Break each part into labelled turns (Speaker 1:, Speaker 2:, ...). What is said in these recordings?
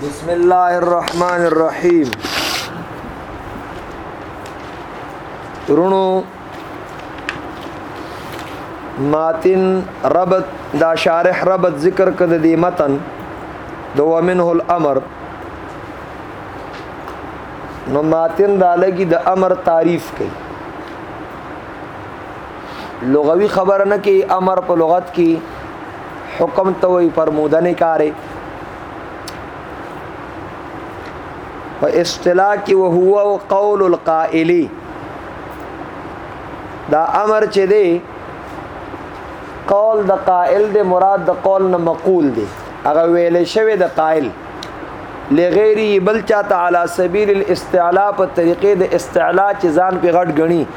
Speaker 1: بسم الله الرحمن الرحیم ترونو ماتن ربط دا شارح ربط ذکر کړ د متن د ومنه الامر نو ماتن دا لګي د امر تعریف کوي لغوي خبره نه کې امر په لغت کې حکم ته وي فرمودنه کاري په اصطلاح کې وهو او قول القائلی دا امر چې دی قول د قائل دی مراد د قول نه مقول دی هغه ویل شوی د قائل لغیری بل چاته علی سبیل الاستعلاء په طریقې د استعلاء چې ځان په غټ غني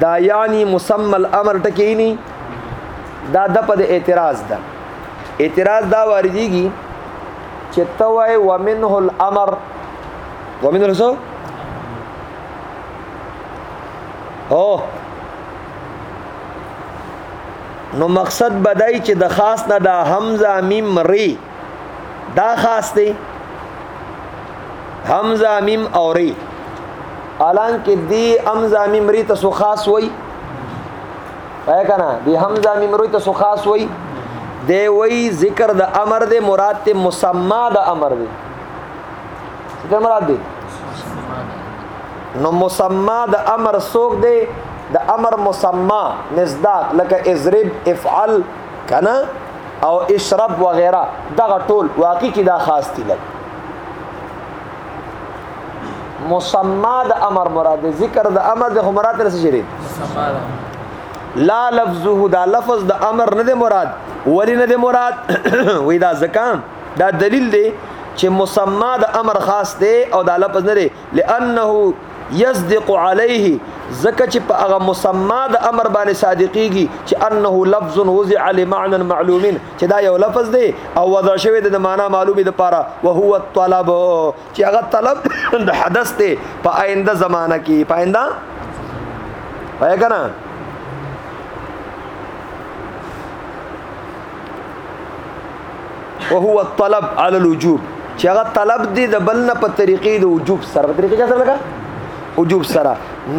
Speaker 1: دا یعنی مسمى الامر ټکینی دا د په اعتراض ده اعتراض دا واردېږي چې توای ومنه الامر ومنه رسو او نو مقصد بدای چې د خاص نه دا حمزه میم ری دا خاص دی حمزه میم او ری الان کې دی حمزه میم ری تاسو خاص وای پای کنه دی حمزه میم ری تاسو خاص وای دی وای ذکر د امر دی مراد ته مسما د امر دی څه مراد دی نو مسما د امر سوق دی د امر مسما مصداق لکه اضرب افعل کنه او اشرب وغیرہ دغه ټول واقع کې دا خاص دي لګ مسما د امر مراد ذکر د امر د مراد نه شری لا لفظه دا لفظ د امر نه دی مراد ولی نه دی مراد وې دا زکام دا دلیل دی چې مسما د امر خاص دی او دا لفظ نه دی لانه یصدق علیه زکه چې په هغه مسما د امر باندې صادقيږي چې انه لفظ وضع لمعنى معلوم چې دا یو لفظ دی او وضع شوی د معنا معلومه لپاره او هو الطلب چې هغه طلب د حدث ته په آینده زمانہ کې په آینده پای کنه او هو الطلب على الوجوب چې هغه طلب دی د بل نه په طریقې د وجوب سره په طریقې سره لګا وجوب سره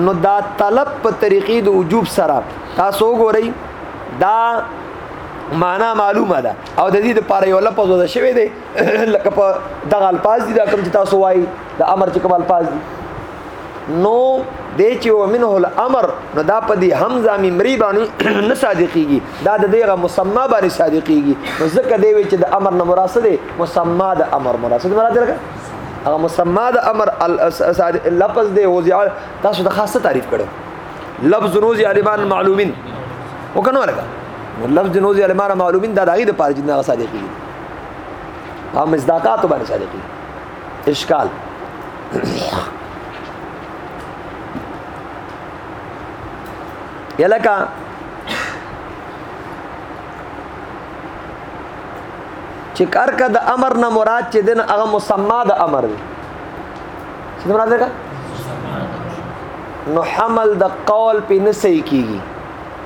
Speaker 1: نو دا طلب په طریقې د وجوب سره تاسو وګورئ دا معنا معلومه ده او د دې لپاره یو لفظ وځ شوی دی لکه په دغه الفاظ دي دا کوم چې تاسو وایي د امر چې کوم الفاظ دي نو د چې ومنه الامر نو دا په دې حمزه ممری باندې نه صادقيږي دا د دغه مسما باندې صادقيږي نو ځکه دی چې د امر نه مراد څه دی مسما د امر مراد څه مراد لري هغه مسما د امر لفظ دی او تاسو د خاصه تعریف کړو لفظ روزي عالمان معلومین وکنه ولګه لفظ نوزي علمانه معلومین دا دغه د پاره جنازه صادقي هم مصداقات باندې صادق دي اشکال یلکه چې کارکه د امر نه مراد چې دین هغه مسما د امر دی څه مراد ده نو حمل د قول په نسې کیږي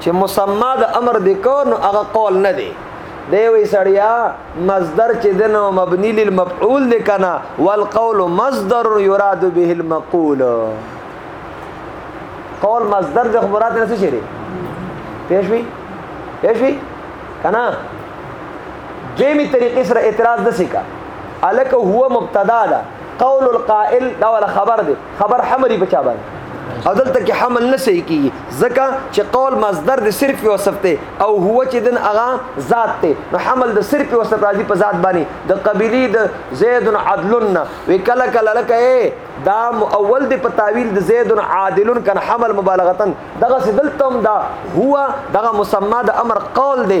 Speaker 1: چې مسما د امر دی کو نو هغه قول نه دی دی وی سړیا مصدر چې دنو مبنی للمفعول دی کنه والقول مصدر يراد به المقول قول مصدر د خبرات نه څه شری پېښوي پېښوي کنه دیمی طریقې سره اعتراض د سکا الک هو مبتدا ده قول القائل دا ولا خبر دی خبر حملی بچا باندې او دلته کې حمل نه صحیح کیږي ځکه چې قول مصدر د صرف وصف ته او هو چې دن اغا ذات ته نو حمل د صرف وصف راځي په ذات باندې د قبيلي د زید عدلن وکلا کلا لکه دا اول د په تعویل د زید عادلن کن حمل مبالغتن دغه دلته هم دا هو دغه مسما د امر قول دی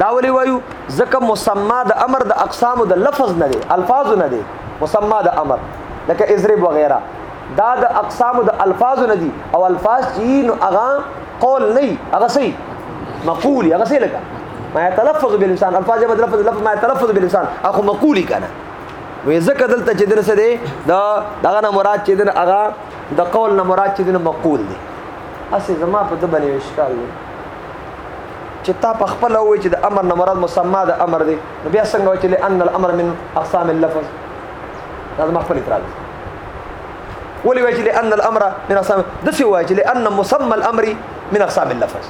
Speaker 1: دا ولي وایو ځکه مسما د امر د اقسام د لفظ نه دی الفاظ نه دی مسما د امر لکه اضرب وغیرہ دا د اقسام د الفاظ نه دي او الفاظ چې نو هغه قول نه هغه سي مقول هغه سي لکه ما يتلفظ باللسان الفاظ یې مطلب لفظ ما يتلفظ باللسان اخو مقولي کنه وې ځکه دلته چې دنه څه دی دا دغه نه مراد چې دنه هغه د قول نه مراد چې دنه مقول دی اسی زما په دبنې اشکال دی چې تا په خپل وې چې د امر نه مراد مسما د امر دی نو بیا څنګه وایي چې لئن الامر من اقسام اللفظ دا زما خپل اعتراض دی ولې وایي چې لئن الامر من اقسام د څه وایي چې لئن مسمى الامر من اقسام اللفظ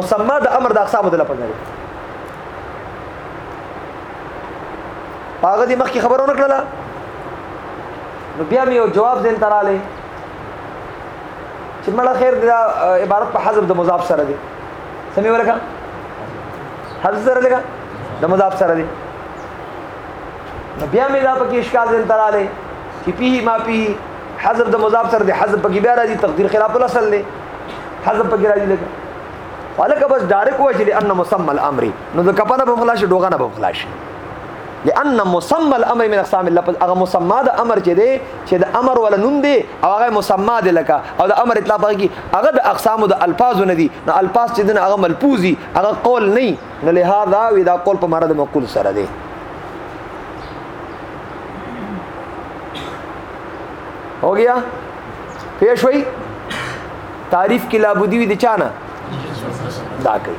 Speaker 1: مسما د امر د اقسام د لفظ نه دی هغه دې مخکې خبرونه کړله نو بیا مې یو جواب زین تراله چې مړه خیر دا عبارت په حذف د مضاف سره دی سمې ورکا حذف سره لګا د مضاف سره دی نو بیا مې دا پکې اشکال ځین تراله چې پیه ما پیه حذف د مضاف سره دی حذف پکې بیا راځي تقدیر خلاف الاصل دی حذف پکې راځي لګا ولکه بس ډایرک وای چې ان مسمى الامر نو د کپنه په خلاص ډوغه نه په خلاص لأن مسمى الامر من اقسام اللفظ هغه مسمى د امر چې دی چې د امر ولا نوم دی او هغه مسمى دی لکه او د امر اطلاق هغه هغه د اقسام د الفاظ نه دی نو الفاظ چې دنه هغه ملفوظي هغه قول نه نو لهدا وی دا قول په مراد مقول سره دی हो गया پیش وای تعریف کې لابودی وی د چانه دا کوي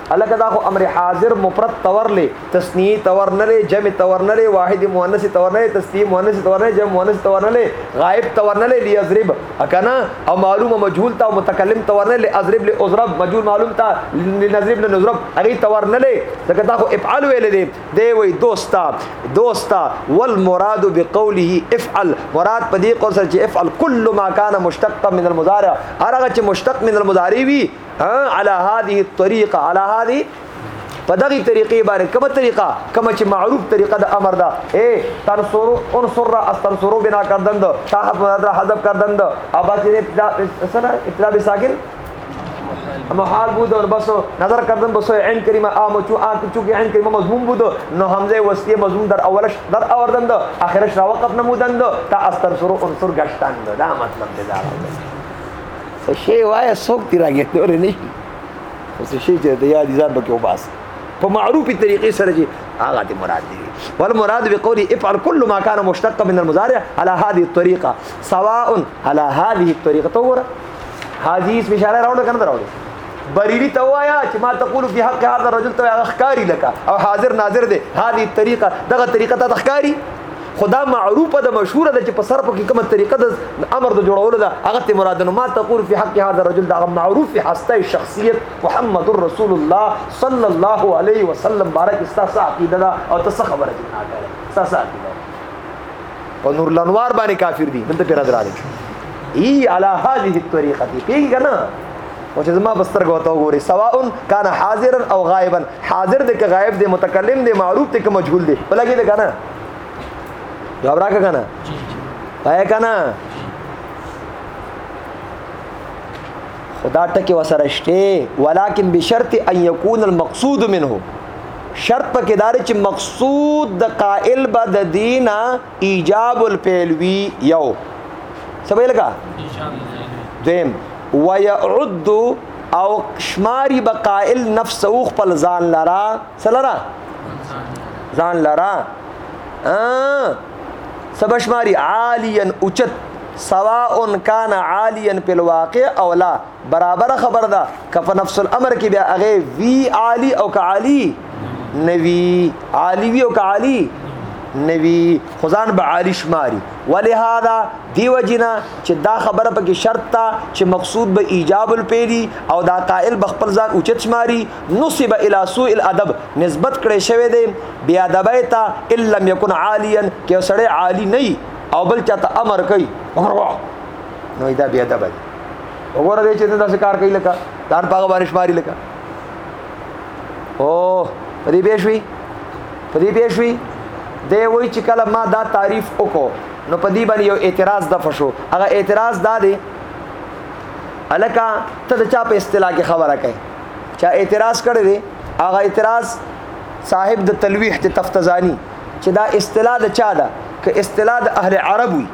Speaker 1: الکه دا خو امر حاضر مفرد تور لې تسنیه تور نه لې جمع تور نه لې واحد مؤنث تور نه لې تسنیه مؤنث تور نه لې جمع مؤنث تور نه لې غائب تور نه لې لیضرب اکنا او معلومه مجهول تا متکلم تور نه لې اضرب لې اضرب مجهول معلوم تا لنضرب لنضرب هغه تور نه لې ځکه دا خو افعل ویل دي دی وی دوستا دوستا والمراد بقوله افعل مراد په دې قول سره چې افعل كل ما كان مشتقا من المضارع هرغه چې مشتق من المضارع وي على هذه الطريقه على هذه په دغه طریقې باندې کومه طریقه کوم چې معروف طریقه د امر ده اے تنصر انصر را استنصرو بنا کردن ده تحت مدد را حذف کردن ده ابا چې ابتدا سره ابتدا به ساکن محال بود اور بس نظر کردن بس عین کریمه عام چو آن چونکه عین کریمه مضمون بود نو حمزه وسطیه مضمون در اولش در اوردن ده اخرش را وقف نمودن ده تا استنصرو انصر گشتن ده دا مطلب ده دا څه شی وایه څوک دې راګېټ نور نه شي خو څه شی چې د یاد ځان پکې وباسه په معروفي طریقې سره چې هغه دې مراد دی والمراد بقوله افعل كل ما كان مشتقا من المضارع على هذه الطريقه سواء على هذه الطريقه تور هذه اسم اشاره راوړل کنه راوړل بریری ته وایا چې ما تقول فی حق هذا الرجل ته هغه ښکاری لکه او حاضر ناظر دی هذه الطريقه دغه طریقه ته ښکاری خدا معروفه ده مشهوره ده چې په سر پکې کومه طریقه ده امر د جوړولو ده هغه ته مراد نه ما تقول في حق هذا الرجل ده معروف هسته شخصیت محمد رسول الله صلی الله علیه وسلم بارک استاسا عقیده ده او تاسو خبره دي نه کوي استاسا عقیده په نور لنوار باندې کافر دي دلته پیرا درالې ای علی هذه الطریقه دي پیګه نه او چې زما بستر غوته وګوري سواء کان حاضرا او غائبا حاضر دې که غائب دې متکلم دې معروف دې که مجهول دې بلګې دې کنه جواب راکا کنا پای کنا خدا ټکی وسره شته ولکن بشرط ان يكون المقصود منه شرط پکې دار چې مقصود د قائل به د دینه ایجاب الفعل وی یو سبې لگا دیم ويعد او شماری به قائل نفسه خپل ځان لرا سلرا ځان لرا سبشماری عالیا اوچت سواء کان عالیا په الواقع او لا برابر خبر ده کف نفس الامر کې بیا هغه وی عالی او ک عالی نوی عالی وی او ک عالی نوی خدان به عالی شماری ولهذا دیو جنا چې دا خبره پکې شرط تا چې مقصود به ایجاب الپیلی او دا قائل بخپل ځان اوچت شماری نسب الى سوء الادب نسبت کړي شوی دی بیا ادبی ته ان لم يكن عاليا کې سړی عالی نه او بل چاته امر کوي امر وا نو دا بیا ادب دی وګوره دې چې دا کار کوي لکه دان پاغه بارش ماری لکه او دې به شوي دې به شوي دی وای چې کله ما دا تعریف وکړو نو په دې باندې یو اعتراض د فشو هغه اعتراض دا دی الکه ته د چا په اصطلاح کې خبره کوي چا اعتراض کړی دی هغه اعتراض صاحب د تلویح ته تفتزانی چې دا اصطلاح د چا ده که اصطلاح د اهل عرب وي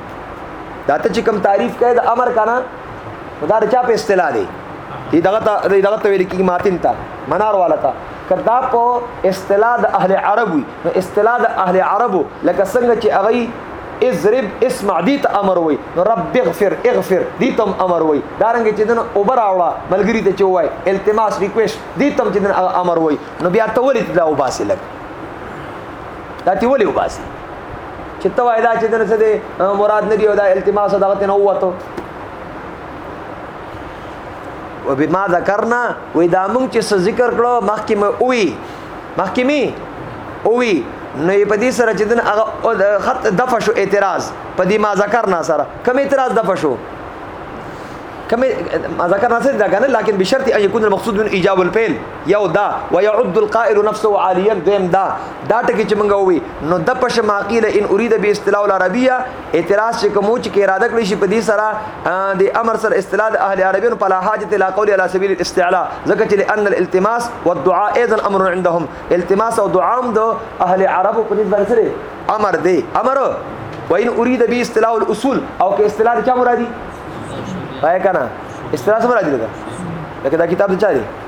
Speaker 1: دا ته چې کوم تعریف کوي د امر کنه دا د چا په اصطلاح دی دی دغه ته دغه ته ویل کیږي ماتن ته منار والا ته کدا په اصطلاح د اهل عرب وي نو اصطلاح د اهل عربو لکه څنګه چې هغه اضرب اسمع دي ته امر وي نو رب اغفر اغفر دې تم امر وای دا رنګ چې دنه اوبر اوړه ملګری ته چوي التماس ریکويست دې تم چې دنه امر وای نو بیا ته ولې دا وباسي لګ دا ته ولې وباسي چې ته وای دا چې دنه څه دې مراد نه دی او دا التماس دا غته نه وته وبما ذکرنا وې دا مونږ چې ذکر کړو مخکې مې وې محکمي او وی نو په دې سره چې دن هغه خط دفع شو اعتراض په دې ما ذکر نه سره کوم اعتراض دفع شو کوم ما ذکر نه سره دا کنه لکن بشرط ان يكون المقصود من ايجاب الفعل یو دا ويعد القائل نفسه عاليا دیم دا دا ټکی چې مونږ وی نو د پښه ماقیله ان اريد به استلاو العربيه اعتراض چې کوم چې اراده کړی شي په دې سره د امر سره اصطلاح د اهل عربین په لحاظ ته لا قول علی سبیل الاستعلاء ځکه چې لئن الالتماس والدعاء ايضا امر عندهم التماس او دعاء هم د اهل عرب په نسبت سره امر دی امر وان اريد به اصطلاح الاصول او که اصطلاح چا مرادي پای کنه اصطلاح سره مرادي ده لکه دا کتاب چا دی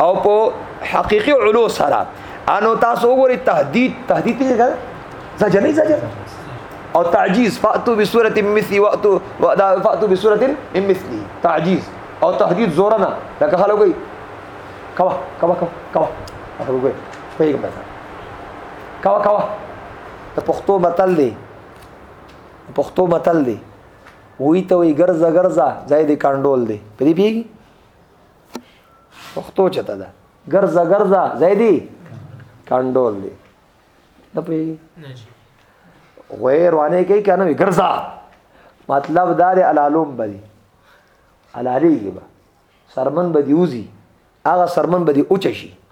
Speaker 1: او په حقيقي علو سره انو تاسو وګورئ تهدید تهدید څه ده زجر نه زجر او تعجیز فاتو بصورت مثلی واتو فاتو بصورت مثلی تعجیز او تهدید زورنا لکه خلک وي کوا کوا کوا کوا هغه وګورئ پیغام ده کوا کوا ته پښتو متل دی پښتو متل دی وی ته وی ګرځه ګرځه ځای دې کانډول دی په دې پیږي پښتو چته ده ګرځه ګرځه زیدی کاندول دی نه پی غویر وانه کوي کنه وی ګرځه مطلب دا دی الالوم بدی الالی با سرمن بدی اوزی هغه سرمن بدی اوچ شي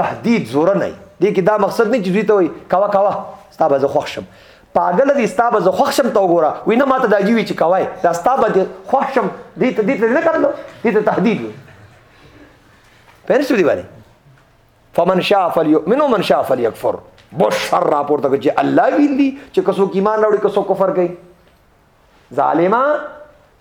Speaker 1: تهدید زورنه دی کې دا مقصد نه چې دوی ته وي کوا کوا ستا به زه خوښ شم پاګل دي ستا به زه خوښ شم ته وګوره وینه ماته دا جیوي چې کوای دا ستا به خوښ شم دې ته دې ته نه کتلو دې ته تهدید وي پرسو دی باندې فمن شاء فليؤمن ومن شاء فليكفر بشر راپورته کوي چې الله ویلي چې کسو ایمان راوړي کسو کفر کوي ظالما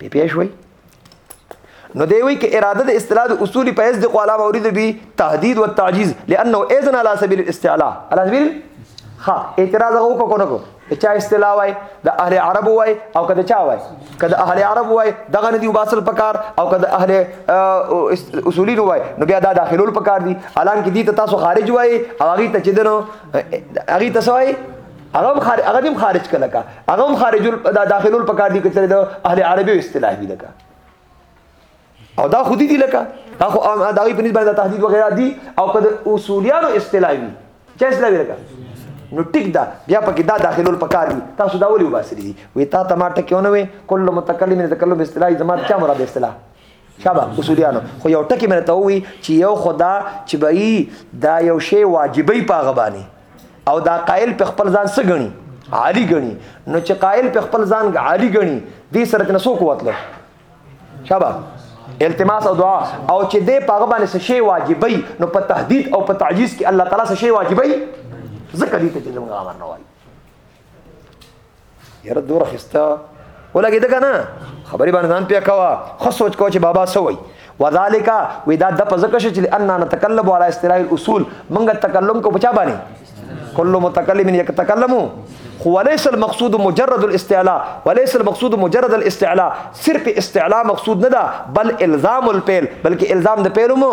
Speaker 1: په پیښ وای نو دی وی کې اراده د اصطلاح د اصول په حیث د قوالا مورید به تهدید او تعجیز لانه اذن علی سبیل الاستعلاء علی سبیل ها اعتراض هغه کو کنه کو چا اصطلاح وای د اهل عرب وای او کده چا وای کده اهل عرب وای دغه ندی وباسل پکار او کده اهل اصولین وای نو بیا دا داخلول پکار دي الان کې دي ته تاسو خارج وای او هغه ته چې دنو هغه تاسو وای هغه خارج هغه دیم خارج کله کا هغه هم خارج دا داخلول پکار دي کچره د اهل عربي اصطلاح دي لکه او دا خودي دي لکه دا خو دا په نسبت د تهدید وغیرہ دي او کله اصولیانو اصطلاح دي چې اصطلاح لکه نو ټیک دا بیا پکې دا داخلول پکار دي تاسو دا ولي وباسري دي وې تا ته ما ټکیونه وې کله متکلم نه تکلم اصطلاح زما چا مراد اصطلاح شابه اصولیانو خو یو ټکی مې ته وی چې یو خدا چې به دا یو شی واجبې پاغه باندې او دا قائل په خپل ځان څه غني عالی غني نو چې قائل په خپل ځان عالی غني دې سره تنه سو قوت له شابه التماس او دعا او چې دې پاغه باندې څه شی واجبې نو په تهدید او په تعجیز کې الله تعالی څه شی واجبې ځکه دې ته چې موږ امر نه وایي یاره دور خستا ولګې دغه نه خبرې باندې ځان پیا کوا خو سوچ کو چې بابا سوي وذالک وې دا د پزکه شي چې ان نتکلم علی استراء الاصول منګه تکلم کو بچا باندې کله متکلم یک تکلمو خو وليس المقصود مجرد الاستعلاء وليس المقصود مجرد الاستعلاء صرف استعلاء مقصود نه ده بل الزام الفعل بلکې الزام د فعل مو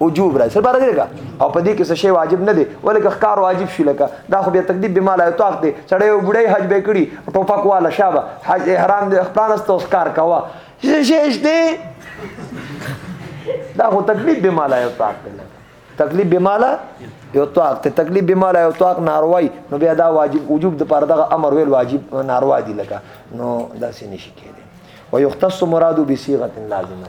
Speaker 1: وجوب راځي سره راځي لکه او په دې کې څه شی واجب نه دی ولکه ښکار واجب شي لکه دا خو بیا تکلیف به مال ایتاق دی سړی یو بډای حج به کړي ټوپک والا شابه حج احرام دې خپل است اوس کار کوا شیش دی دا خو تکلیف به مال ایتاق دی تکلیف به مال ایتاق ته تکلیف به مال ایتاق ناروای نو بیا دا واجب وجوب د پر دغه امر ویل واجب ناروا دی لکه نو دا سې نشي کېږي ويختص مراد بصيغه لازمه